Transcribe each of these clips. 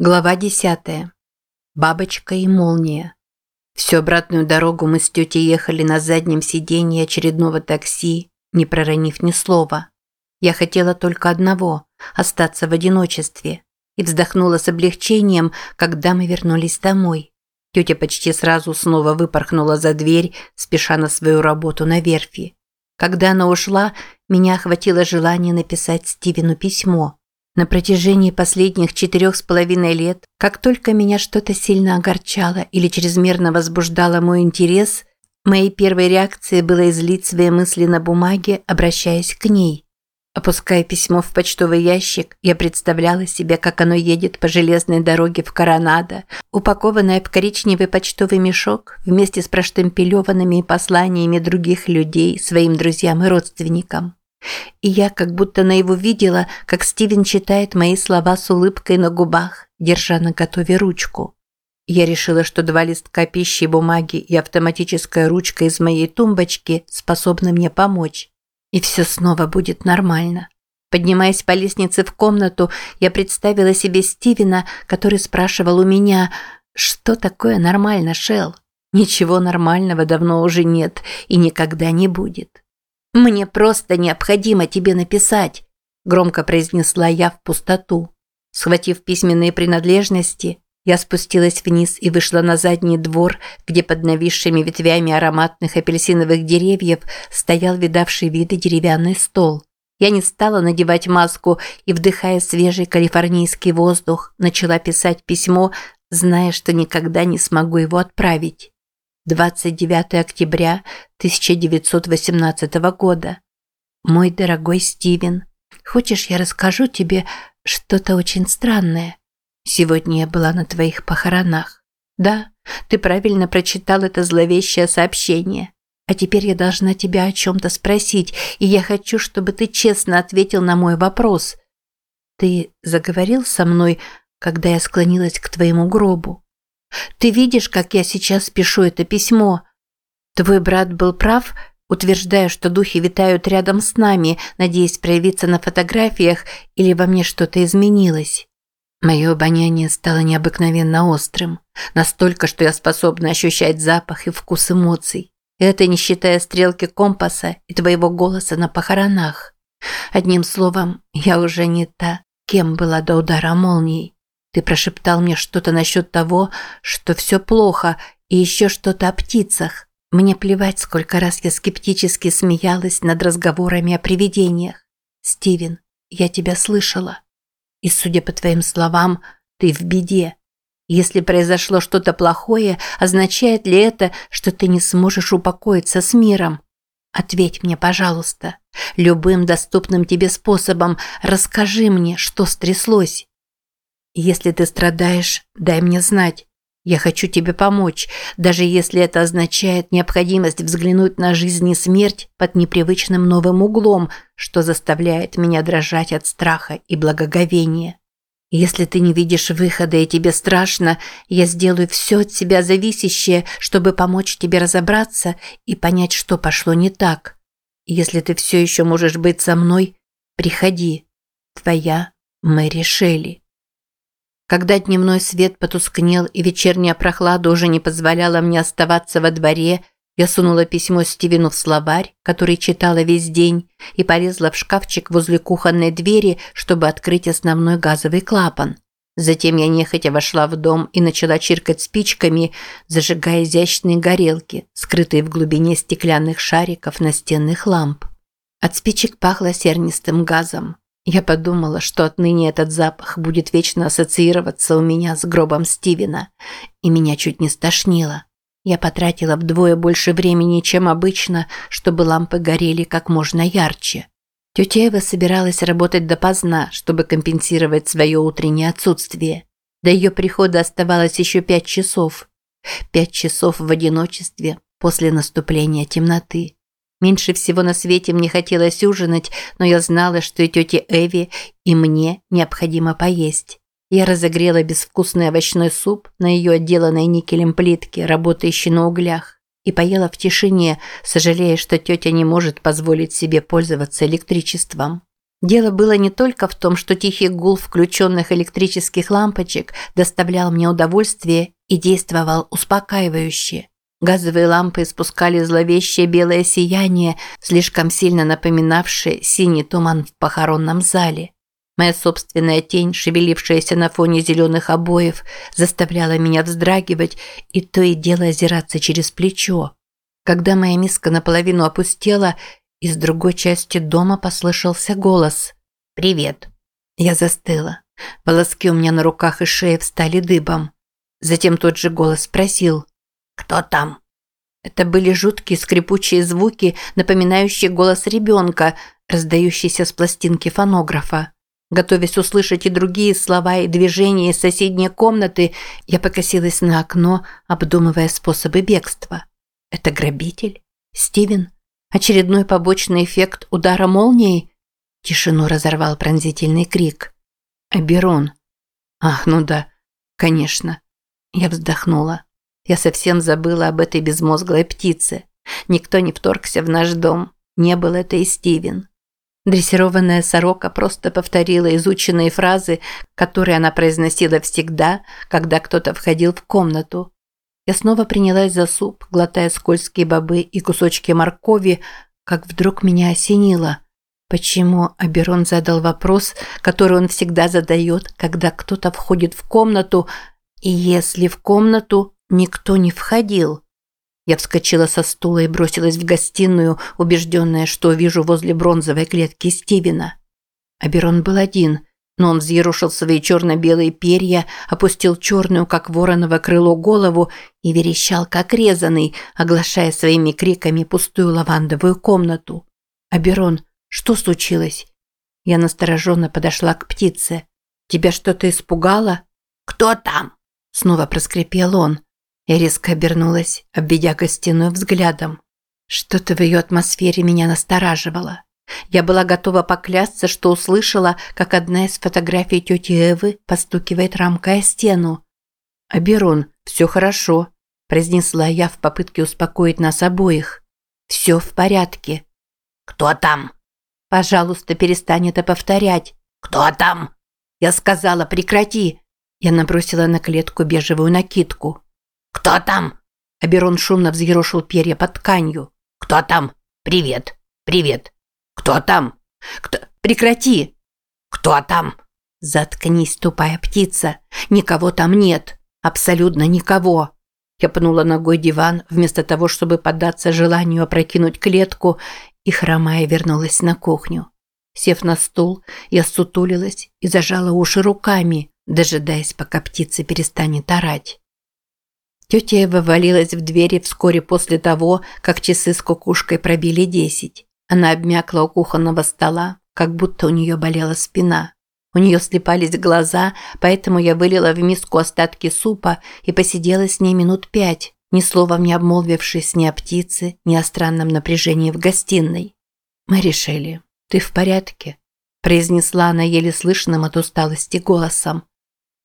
Глава 10. Бабочка и молния. Всю обратную дорогу мы с тетей ехали на заднем сиденье очередного такси, не проронив ни слова. Я хотела только одного – остаться в одиночестве. И вздохнула с облегчением, когда мы вернулись домой. Тетя почти сразу снова выпорхнула за дверь, спеша на свою работу на верфи. Когда она ушла, меня охватило желание написать Стивену письмо – на протяжении последних четырех с половиной лет, как только меня что-то сильно огорчало или чрезмерно возбуждало мой интерес, моей первой реакцией было излить свои мысли на бумаге, обращаясь к ней. Опуская письмо в почтовый ящик, я представляла себе, как оно едет по железной дороге в Коронадо, упакованное в коричневый почтовый мешок вместе с проштемпелеванными посланиями других людей своим друзьям и родственникам. И я как будто на его видела, как Стивен читает мои слова с улыбкой на губах, держа на готове ручку. Я решила, что два листка пищи и бумаги и автоматическая ручка из моей тумбочки способны мне помочь. И все снова будет нормально. Поднимаясь по лестнице в комнату, я представила себе Стивена, который спрашивал у меня, что такое нормально, Шел? Ничего нормального давно уже нет и никогда не будет. «Мне просто необходимо тебе написать», – громко произнесла я в пустоту. Схватив письменные принадлежности, я спустилась вниз и вышла на задний двор, где под нависшими ветвями ароматных апельсиновых деревьев стоял видавший виды деревянный стол. Я не стала надевать маску и, вдыхая свежий калифорнийский воздух, начала писать письмо, зная, что никогда не смогу его отправить. 29 октября 1918 года. Мой дорогой Стивен, хочешь, я расскажу тебе что-то очень странное? Сегодня я была на твоих похоронах. Да, ты правильно прочитал это зловещее сообщение. А теперь я должна тебя о чем-то спросить, и я хочу, чтобы ты честно ответил на мой вопрос. Ты заговорил со мной, когда я склонилась к твоему гробу? Ты видишь, как я сейчас пишу это письмо? Твой брат был прав, утверждая, что духи витают рядом с нами, надеясь проявиться на фотографиях, или во мне что-то изменилось. Мое обоняние стало необыкновенно острым, настолько, что я способна ощущать запах и вкус эмоций. это не считая стрелки компаса и твоего голоса на похоронах. Одним словом, я уже не та, кем была до удара молнии. Ты прошептал мне что-то насчет того, что все плохо, и еще что-то о птицах. Мне плевать, сколько раз я скептически смеялась над разговорами о привидениях. Стивен, я тебя слышала. И, судя по твоим словам, ты в беде. Если произошло что-то плохое, означает ли это, что ты не сможешь упокоиться с миром? Ответь мне, пожалуйста. Любым доступным тебе способом расскажи мне, что стряслось. Если ты страдаешь, дай мне знать. Я хочу тебе помочь, даже если это означает необходимость взглянуть на жизнь и смерть под непривычным новым углом, что заставляет меня дрожать от страха и благоговения. Если ты не видишь выхода и тебе страшно, я сделаю все от себя зависящее, чтобы помочь тебе разобраться и понять, что пошло не так. Если ты все еще можешь быть со мной, приходи. Твоя Мэри Шелли. Когда дневной свет потускнел и вечерняя прохлада уже не позволяла мне оставаться во дворе, я сунула письмо Стивену в словарь, который читала весь день, и полезла в шкафчик возле кухонной двери, чтобы открыть основной газовый клапан. Затем я нехотя вошла в дом и начала чиркать спичками, зажигая изящные горелки, скрытые в глубине стеклянных шариков настенных ламп. От спичек пахло сернистым газом. Я подумала, что отныне этот запах будет вечно ассоциироваться у меня с гробом Стивена, и меня чуть не стошнило. Я потратила вдвое больше времени, чем обычно, чтобы лампы горели как можно ярче. Тетя Эва собиралась работать допоздна, чтобы компенсировать свое утреннее отсутствие. До ее прихода оставалось еще пять часов. Пять часов в одиночестве после наступления темноты. Меньше всего на свете мне хотелось ужинать, но я знала, что и тете Эви, и мне необходимо поесть. Я разогрела безвкусный овощной суп на ее отделанной никелем плитке, работающей на углях, и поела в тишине, сожалея, что тетя не может позволить себе пользоваться электричеством. Дело было не только в том, что тихий гул включенных электрических лампочек доставлял мне удовольствие и действовал успокаивающе. Газовые лампы испускали зловещее белое сияние, слишком сильно напоминавшее синий туман в похоронном зале. Моя собственная тень, шевелившаяся на фоне зеленых обоев, заставляла меня вздрагивать и то и дело озираться через плечо. Когда моя миска наполовину опустела, из другой части дома послышался голос. «Привет». Я застыла. Волоски у меня на руках и шее встали дыбом. Затем тот же голос спросил. «Кто там?» Это были жуткие скрипучие звуки, напоминающие голос ребенка, раздающийся с пластинки фонографа. Готовясь услышать и другие слова и движения из соседней комнаты, я покосилась на окно, обдумывая способы бегства. Это грабитель? Стивен? Очередной побочный эффект удара молнией? Тишину разорвал пронзительный крик. Аберон. Ах, ну да, конечно. Я вздохнула. Я совсем забыла об этой безмозглой птице. Никто не вторгся в наш дом. Не был это и Стивен. Дрессированная сорока просто повторила изученные фразы, которые она произносила всегда, когда кто-то входил в комнату. Я снова принялась за суп, глотая скользкие бобы и кусочки моркови, как вдруг меня осенило. Почему Аберон задал вопрос, который он всегда задает, когда кто-то входит в комнату, и если в комнату никто не входил? Я вскочила со стула и бросилась в гостиную, убежденная, что вижу возле бронзовой клетки Стивена. Аберон был один, но он взъерушил свои черно-белые перья, опустил черную, как вороново крыло, голову и верещал, как резанный, оглашая своими криками пустую лавандовую комнату. «Аберон, что случилось?» Я настороженно подошла к птице. «Тебя что-то испугало?» «Кто там?» Снова проскрипел он. Я резко обернулась, обведя гостиную взглядом. Что-то в ее атмосфере меня настораживало. Я была готова поклясться, что услышала, как одна из фотографий тети Эвы постукивает рамкой о стену. «Аберон, все хорошо», – произнесла я в попытке успокоить нас обоих. «Все в порядке». «Кто там?» «Пожалуйста, перестань это повторять». «Кто там?» Я сказала, прекрати. Я набросила на клетку бежевую накидку. «Кто там?» Аберон шумно взъерошил перья под тканью. «Кто там? Привет! Привет! «Кто там?» «Кто? Прекрати!» «Кто там?» «Заткнись, тупая птица! Никого там нет! Абсолютно никого!» Я пнула ногой диван, вместо того, чтобы поддаться желанию опрокинуть клетку, и, хромая, вернулась на кухню. Сев на стул, я сутулилась и зажала уши руками, дожидаясь, пока птица перестанет орать. Тетя Эва валилась в двери вскоре после того, как часы с кукушкой пробили десять. Она обмякла у кухонного стола, как будто у нее болела спина. У нее слепались глаза, поэтому я вылила в миску остатки супа и посидела с ней минут пять, ни словом не обмолвившись ни о птице, ни о странном напряжении в гостиной. «Мэри Шелли, ты в порядке?» – произнесла она еле слышным от усталости голосом.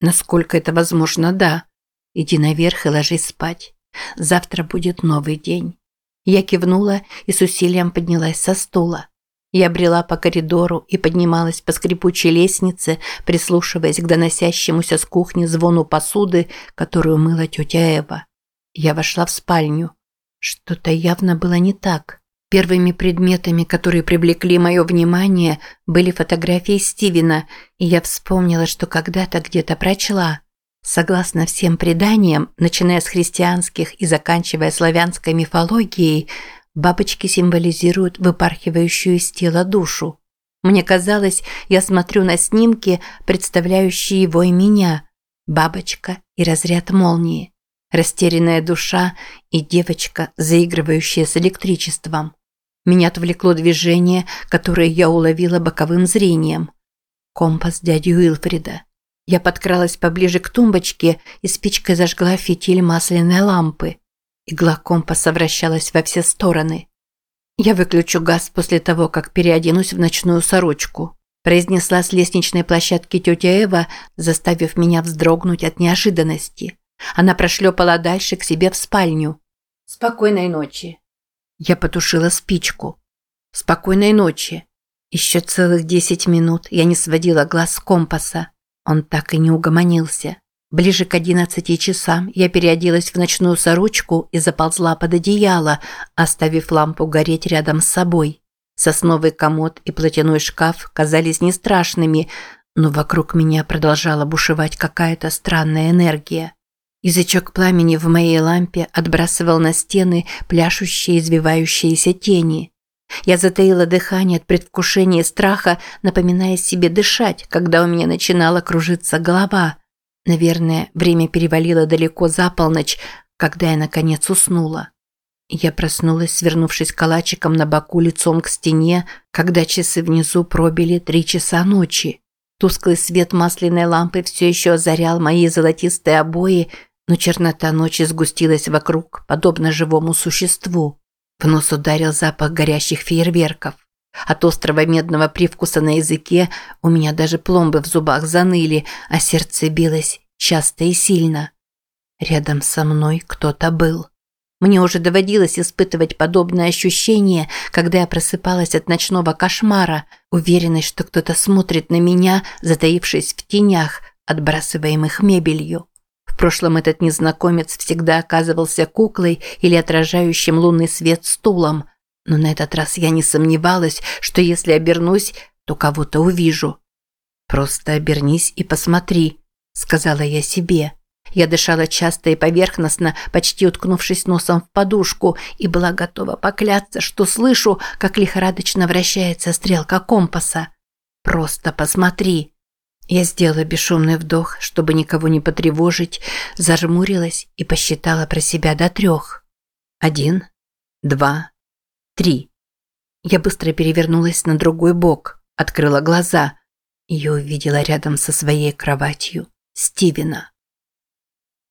«Насколько это возможно, да. Иди наверх и ложись спать. Завтра будет новый день». Я кивнула и с усилием поднялась со стула. Я брела по коридору и поднималась по скрипучей лестнице, прислушиваясь к доносящемуся с кухни звону посуды, которую мыла тетя Эва. Я вошла в спальню. Что-то явно было не так. Первыми предметами, которые привлекли мое внимание, были фотографии Стивена, и я вспомнила, что когда-то где-то прочла – Согласно всем преданиям, начиная с христианских и заканчивая славянской мифологией, бабочки символизируют выпархивающую из тела душу. Мне казалось, я смотрю на снимки, представляющие его и меня. Бабочка и разряд молнии. Растерянная душа и девочка, заигрывающая с электричеством. Меня отвлекло движение, которое я уловила боковым зрением. Компас дяди Уилфрида. Я подкралась поближе к тумбочке и спичкой зажгла фитиль масляной лампы. Игла компаса вращалась во все стороны. «Я выключу газ после того, как переоденусь в ночную сорочку», произнесла с лестничной площадки тетя Эва, заставив меня вздрогнуть от неожиданности. Она прошлепала дальше к себе в спальню. «Спокойной ночи». Я потушила спичку. «Спокойной ночи». Еще целых десять минут я не сводила глаз с компаса. Он так и не угомонился. Ближе к одиннадцати часам я переоделась в ночную сорочку и заползла под одеяло, оставив лампу гореть рядом с собой. Сосновый комод и платяной шкаф казались не страшными, но вокруг меня продолжала бушевать какая-то странная энергия. Язычок пламени в моей лампе отбрасывал на стены пляшущие извивающиеся тени. Я затаила дыхание от предвкушения страха, напоминая себе дышать, когда у меня начинала кружиться голова – Наверное, время перевалило далеко за полночь, когда я наконец уснула. Я проснулась, свернувшись калачиком на боку лицом к стене, когда часы внизу пробили три часа ночи. Тусклый свет масляной лампы все еще озарял мои золотистые обои, но чернота ночи сгустилась вокруг, подобно живому существу. В нос ударил запах горящих фейерверков. От острого медного привкуса на языке у меня даже пломбы в зубах заныли, а сердце билось часто и сильно. Рядом со мной кто-то был. Мне уже доводилось испытывать подобное ощущение, когда я просыпалась от ночного кошмара, уверенной, что кто-то смотрит на меня, затаившись в тенях, отбрасываемых мебелью. Прошлом этот незнакомец всегда оказывался куклой или отражающим лунный свет стулом, но на этот раз я не сомневалась, что если обернусь, то кого-то увижу. «Просто обернись и посмотри», – сказала я себе. Я дышала часто и поверхностно, почти уткнувшись носом в подушку, и была готова поклясться, что слышу, как лихорадочно вращается стрелка компаса. «Просто посмотри». Я сделала бесшумный вдох, чтобы никого не потревожить, зажмурилась и посчитала про себя до трех. Один, два, Три. Я быстро перевернулась на другой бок, открыла глаза и увидела рядом со своей кроватью Стивена.